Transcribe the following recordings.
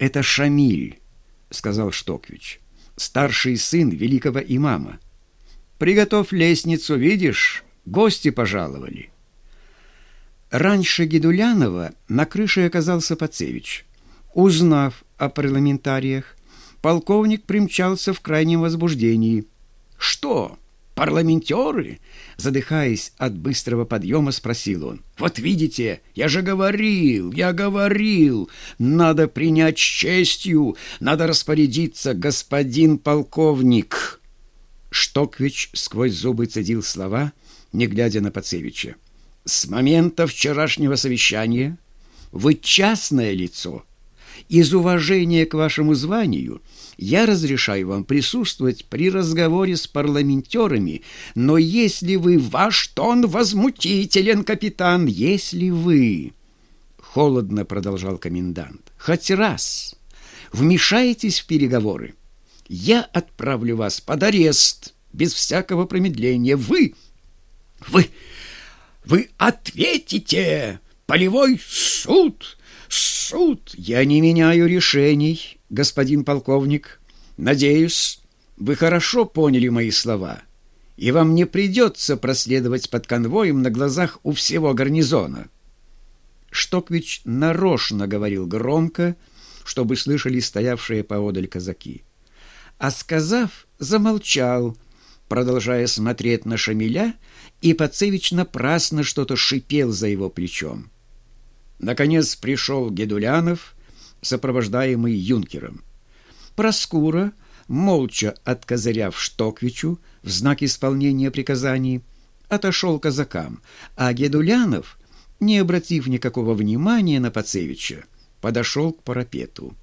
«Это Шамиль», — сказал Штоквич, — «старший сын великого имама. Приготовь лестницу, видишь, гости пожаловали». Раньше Гедулянова на крыше оказался Пацевич. Узнав о парламентариях, полковник примчался в крайнем возбуждении. «Что, парламентеры?» Задыхаясь от быстрого подъема, спросил он. «Вот видите, я же говорил, я говорил, надо принять с честью, надо распорядиться, господин полковник!» Штоквич сквозь зубы цедил слова, не глядя на Пацевича. «С момента вчерашнего совещания вы частное лицо. Из уважения к вашему званию я разрешаю вам присутствовать при разговоре с парламентерами, но если вы, ваш тон возмутителен, капитан, если вы...» Холодно продолжал комендант. «Хоть раз вмешаетесь в переговоры, я отправлю вас под арест без всякого промедления. Вы... вы... вы ответите! Полевой суд! Суд! Я не меняю решений!» господин полковник. Надеюсь, вы хорошо поняли мои слова, и вам не придется проследовать под конвоем на глазах у всего гарнизона». Штоквич нарочно говорил громко, чтобы слышали стоявшие поодаль казаки. А сказав, замолчал, продолжая смотреть на Шамиля, и Пацевич напрасно что-то шипел за его плечом. Наконец пришел Гедулянов — сопровождаемый юнкером. Проскура, молча откозыряв Штоквичу в знак исполнения приказаний, отошел казакам, а Гедулянов, не обратив никакого внимания на Пацевича, подошел к парапету.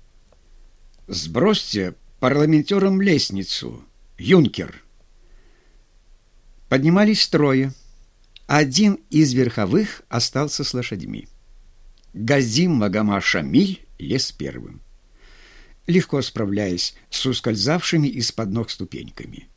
«Сбросьте парламентерам лестницу, юнкер!» Поднимались трое. Один из верховых остался с лошадьми. Газим Магома Шамиль лез первым, легко справляясь с ускользавшими из-под ног ступеньками.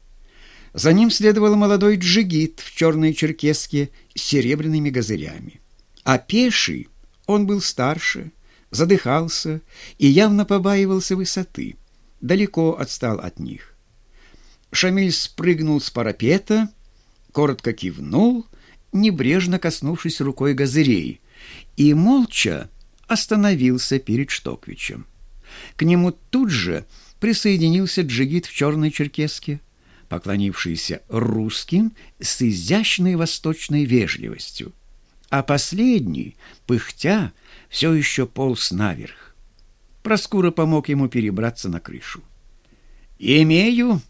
За ним следовал молодой джигит в черной черкеске с серебряными газырями. А пеший он был старше, задыхался и явно побаивался высоты, далеко отстал от них. Шамиль спрыгнул с парапета, коротко кивнул, небрежно коснувшись рукой газырей, и молча остановился перед Штоквичем. К нему тут же присоединился джигит в черной черкеске, поклонившийся русским с изящной восточной вежливостью, а последний, пыхтя, все еще полз наверх. Проскура помог ему перебраться на крышу. «Имею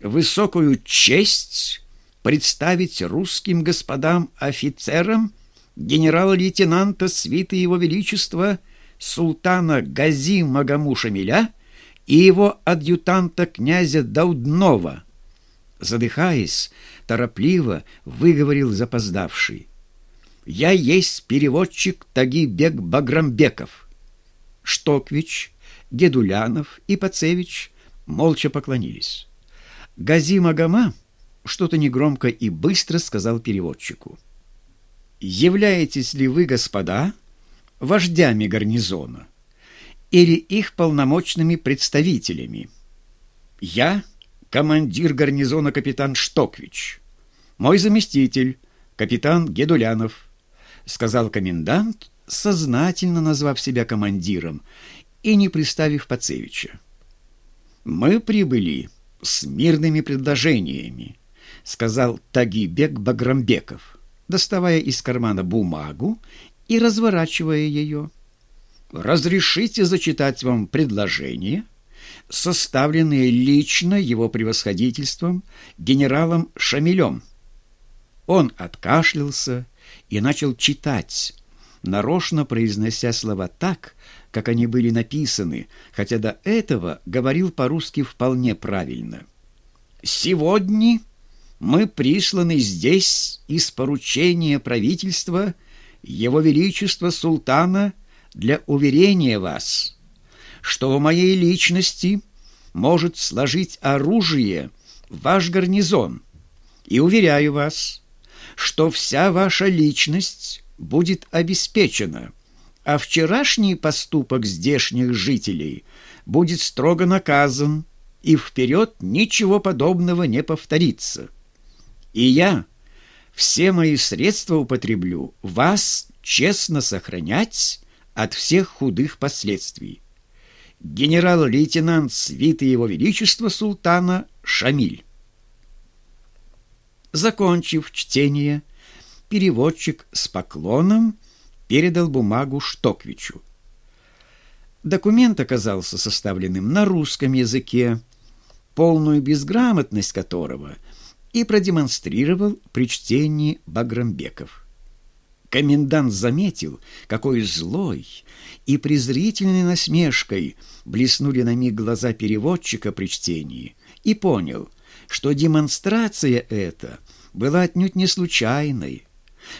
высокую честь представить русским господам офицерам генерала-лейтенанта свиты его величества султана Гази Магаму Шамиля и его адъютанта князя Дауднова. Задыхаясь, торопливо выговорил запоздавший. «Я есть переводчик Тагибек Баграмбеков». Штоквич, Гедулянов и Пацевич молча поклонились. Гази Магама что-то негромко и быстро сказал переводчику являетесь ли вы, господа, вождями гарнизона или их полномочными представителями? Я командир гарнизона капитан Штоквич, мой заместитель капитан Гедулянов, сказал комендант, сознательно назвав себя командиром и не приставив Пацевича. Мы прибыли с мирными предложениями, сказал Тагибек Баграмбеков доставая из кармана бумагу и разворачивая ее. «Разрешите зачитать вам предложение, составленное лично его превосходительством генералом Шамилем». Он откашлялся и начал читать, нарочно произнося слова так, как они были написаны, хотя до этого говорил по-русски вполне правильно. «Сегодня...» мы присланы здесь из поручения правительства Его Величества Султана для уверения вас, что в моей личности может сложить оружие ваш гарнизон, и уверяю вас, что вся ваша личность будет обеспечена, а вчерашний поступок здешних жителей будет строго наказан, и вперед ничего подобного не повторится. И я все мои средства употреблю вас честно сохранять от всех худых последствий. Генерал-лейтенант свиты Его Величества Султана Шамиль. Закончив чтение, переводчик с поклоном передал бумагу Штоквичу. Документ оказался составленным на русском языке, полную безграмотность которого и продемонстрировал при чтении Баграмбеков. Комендант заметил, какой злой и презрительной насмешкой блеснули на миг глаза переводчика при чтении, и понял, что демонстрация эта была отнюдь не случайной,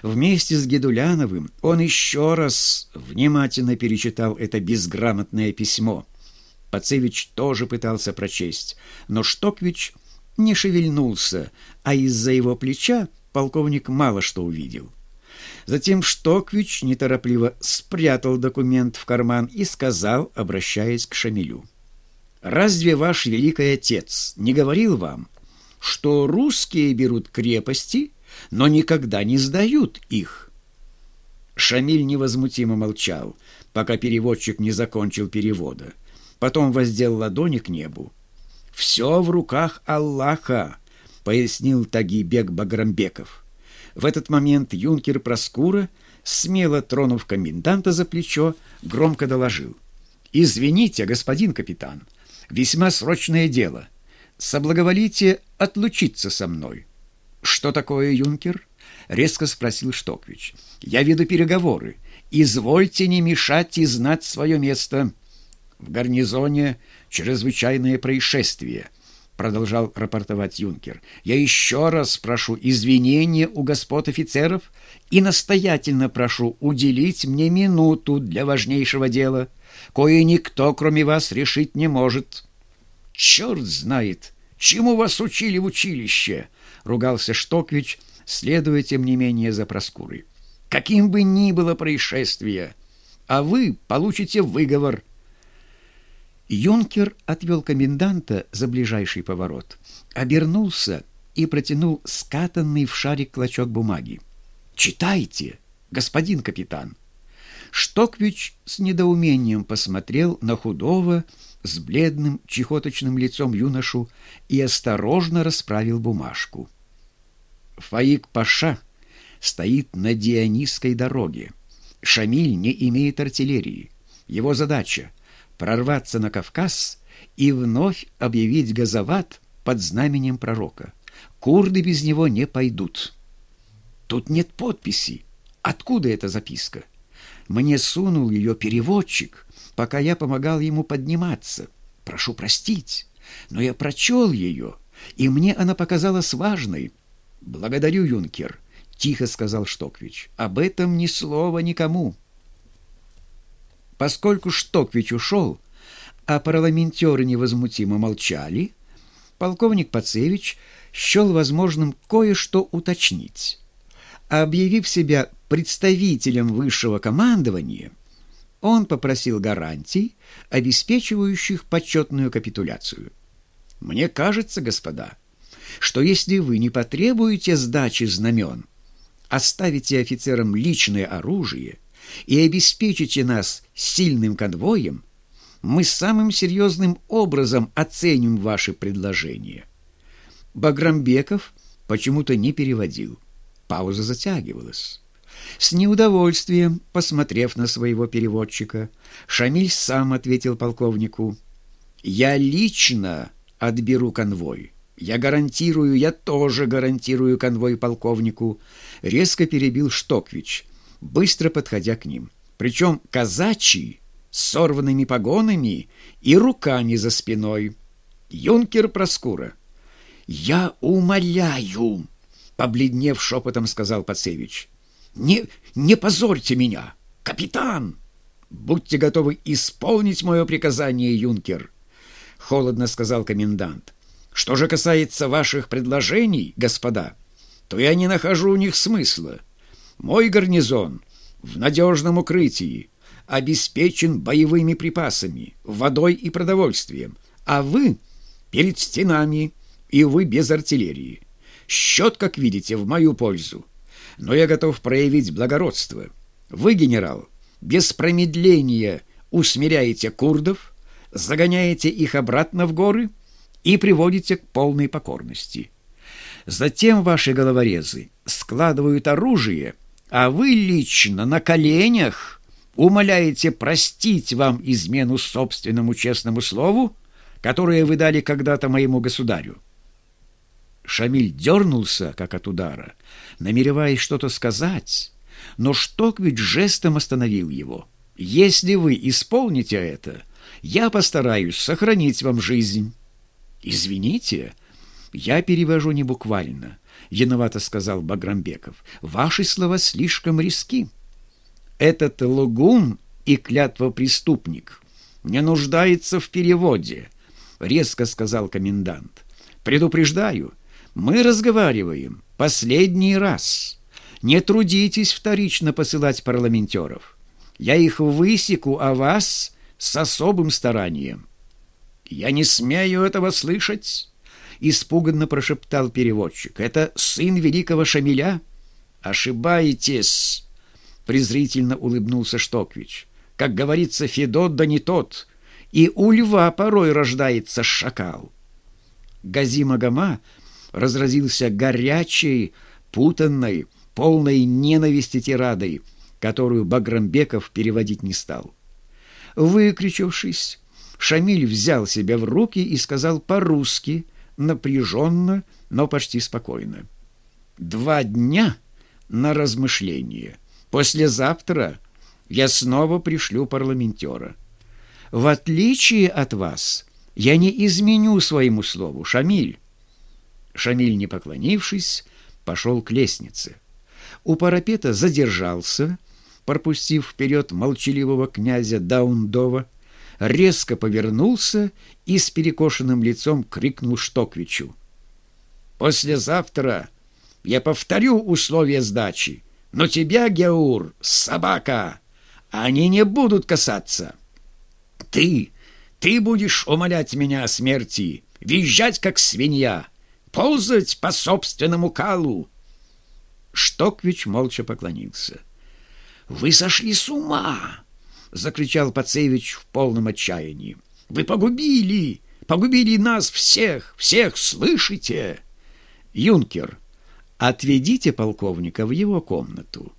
Вместе с Гедуляновым он еще раз внимательно перечитал это безграмотное письмо. Пацевич тоже пытался прочесть, но Штоквич не шевельнулся, а из-за его плеча полковник мало что увидел. Затем Штоквич неторопливо спрятал документ в карман и сказал, обращаясь к Шамилю. «Разве ваш великий отец не говорил вам, что русские берут крепости но никогда не сдают их. Шамиль невозмутимо молчал, пока переводчик не закончил перевода. Потом воздел ладони к небу. «Все в руках Аллаха», — пояснил Тагибек Баграмбеков. В этот момент юнкер Проскура, смело тронув коменданта за плечо, громко доложил. «Извините, господин капитан, весьма срочное дело. Соблаговолите отлучиться со мной». «Что такое, юнкер?» — резко спросил Штоквич. «Я веду переговоры. Извольте не мешать и знать свое место». «В гарнизоне чрезвычайное происшествие», — продолжал рапортовать юнкер. «Я еще раз прошу извинения у господ офицеров и настоятельно прошу уделить мне минуту для важнейшего дела, кое никто, кроме вас, решить не может». «Черт знает, чему вас учили в училище!» ругался Штоквич, следуя, тем не менее, за Проскурой. «Каким бы ни было происшествие, а вы получите выговор». Юнкер отвел коменданта за ближайший поворот, обернулся и протянул скатанный в шарик клочок бумаги. «Читайте, господин капитан!» Штоквич с недоумением посмотрел на худого, с бледным, чехоточным лицом юношу и осторожно расправил бумажку. Фаик Паша стоит на Дионисской дороге. Шамиль не имеет артиллерии. Его задача — прорваться на Кавказ и вновь объявить Газават под знаменем пророка. Курды без него не пойдут. Тут нет подписи. Откуда эта записка? Мне сунул ее переводчик, пока я помогал ему подниматься. Прошу простить, но я прочел ее, и мне она показалась важной — «Благодарю, юнкер», — тихо сказал Штоквич. «Об этом ни слова никому». Поскольку Штоквич ушел, а парламентеры невозмутимо молчали, полковник Пацевич счел возможным кое-что уточнить. Объявив себя представителем высшего командования, он попросил гарантий, обеспечивающих почетную капитуляцию. «Мне кажется, господа», что если вы не потребуете сдачи знамен, оставите офицерам личное оружие и обеспечите нас сильным конвоем, мы самым серьезным образом оценим ваши предложения. Баграмбеков почему-то не переводил. Пауза затягивалась. С неудовольствием, посмотрев на своего переводчика, Шамиль сам ответил полковнику, «Я лично отберу конвой». «Я гарантирую, я тоже гарантирую конвой полковнику», — резко перебил Штоквич, быстро подходя к ним. Причем казачий, с сорванными погонами и руками за спиной. Юнкер Проскура. «Я умоляю», — побледнев шепотом сказал Пацевич. «Не, не позорьте меня, капитан!» «Будьте готовы исполнить мое приказание, юнкер», — холодно сказал комендант. Что же касается ваших предложений, господа, то я не нахожу у них смысла. Мой гарнизон в надежном укрытии, обеспечен боевыми припасами, водой и продовольствием, а вы перед стенами, и вы без артиллерии. Счет, как видите, в мою пользу. Но я готов проявить благородство. Вы, генерал, без промедления усмиряете курдов, загоняете их обратно в горы и приводите к полной покорности. Затем ваши головорезы складывают оружие, а вы лично на коленях умоляете простить вам измену собственному честному слову, которое вы дали когда-то моему государю. Шамиль дернулся, как от удара, намереваясь что-то сказать, но Штоквич жестом остановил его. «Если вы исполните это, я постараюсь сохранить вам жизнь». «Извините, я перевожу не буквально», — виновато сказал Баграмбеков. «Ваши слова слишком риски. Этот лгун и клятвопреступник не нуждается в переводе», — резко сказал комендант. «Предупреждаю, мы разговариваем последний раз. Не трудитесь вторично посылать парламентеров. Я их высеку, а вас с особым старанием. Я не смею этого слышать, испуганно прошептал переводчик. Это сын великого Шамиля? Ошибаетесь, презрительно улыбнулся Штоквич. Как говорится, Федот да не тот, и у льва порой рождается шакал. Газима Гама разразился горячей, путанной, полной ненависти тирадой, которую Баграмбеков переводить не стал. Выкричавшись, Шамиль взял себя в руки и сказал по-русски, напряженно, но почти спокойно. «Два дня на размышление. Послезавтра я снова пришлю парламентера. В отличие от вас, я не изменю своему слову, Шамиль. Шамиль, не поклонившись, пошел к лестнице. У парапета задержался, пропустив вперед молчаливого князя Даундова, резко повернулся и с перекошенным лицом крикнул Штоквичу. «Послезавтра я повторю условия сдачи, но тебя, Геур, собака, они не будут касаться. Ты, ты будешь умолять меня о смерти, визжать, как свинья» ползать по собственному калу. Штоквич молча поклонился. «Вы сошли с ума!» — закричал Пацевич в полном отчаянии. «Вы погубили! Погубили нас всех! Всех слышите?» «Юнкер, отведите полковника в его комнату!»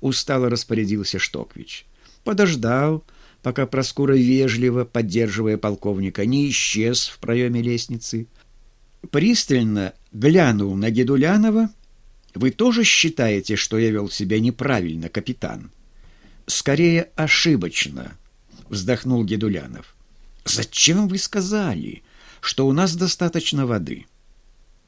Устало распорядился Штоквич. Подождал, пока Проскура вежливо, поддерживая полковника, не исчез в проеме лестницы, — пристально глянул на Гедулянова. «Вы тоже считаете, что я вел себя неправильно, капитан?» «Скорее ошибочно», — вздохнул Гедулянов. «Зачем вы сказали, что у нас достаточно воды?»